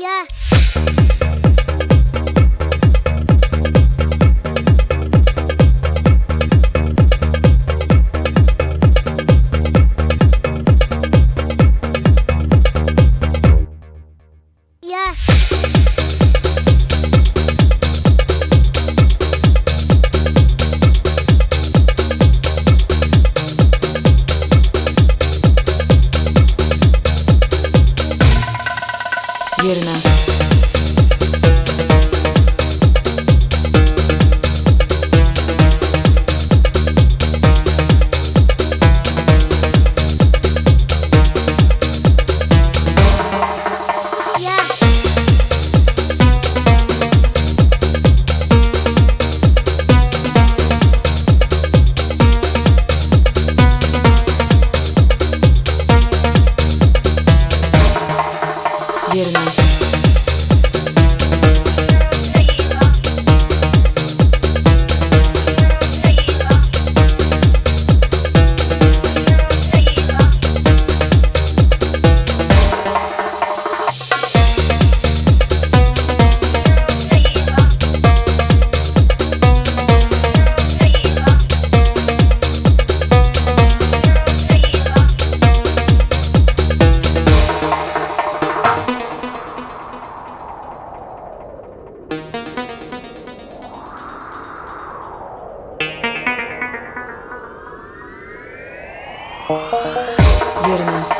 yeah Yerine. Верно.